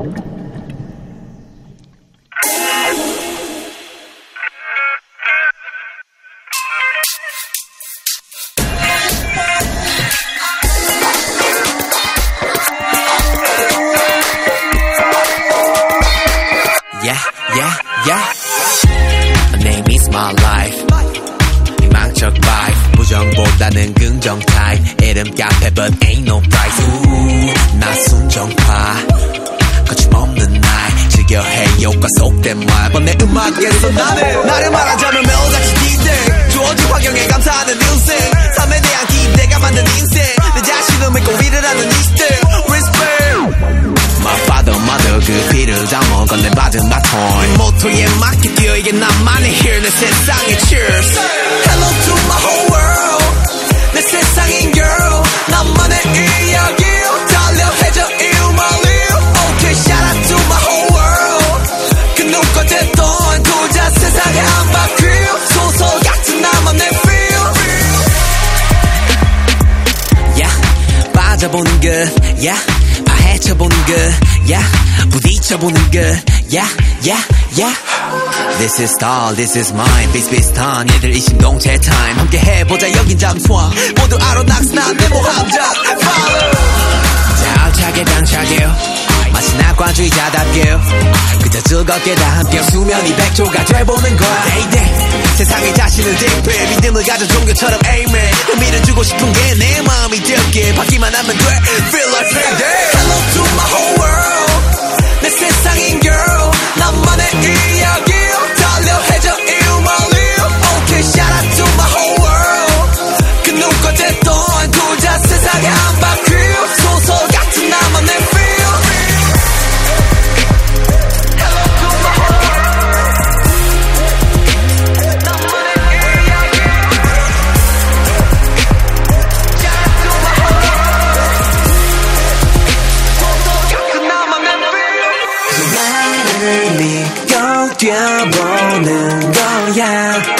Yeah, yeah, yeah. My name is my life. 희망적 vibe. 부정보다는 긍정 타입. 이름 카페 but ain't no price. Ooh, 나 순정파. 거침없는 날 즐겨 해요과 속된 말 번내 음악에서 나는 나를 말하자면 매일같이 기대. 주어진 환경에 감사하는 인생 삶에 대한 기대가 만든 인생. 내 자신을 믿고 일을 하는 이 시대 Respect My father, mother 그 피를 담아 건네 받은 바톤 모토에 맞게 뛰어 이게 나만의 here. 내 세상의 빠져보는 것 yeah. 파헤쳐보는 것 yeah. 부딪혀보는 것 yeah yeah yeah. This is star this is mine. 비슷비슷한 얘들 이심동체 time. 함께 해보자. 여긴 잠수함. 모두 알아 낙스난 내 모함자. Follow 자 알차게 당차게 마치 낙관주의자답게 그저 즐겁게 다 함께 수면이 백조가 돼보는 거야 Day day 자신을 대표해. 믿음을 가져 종교처럼 amen. 의미를 주고 싶은 게 내 마음이 되었기에 받기만 하면 돼. Feel like payday yeah.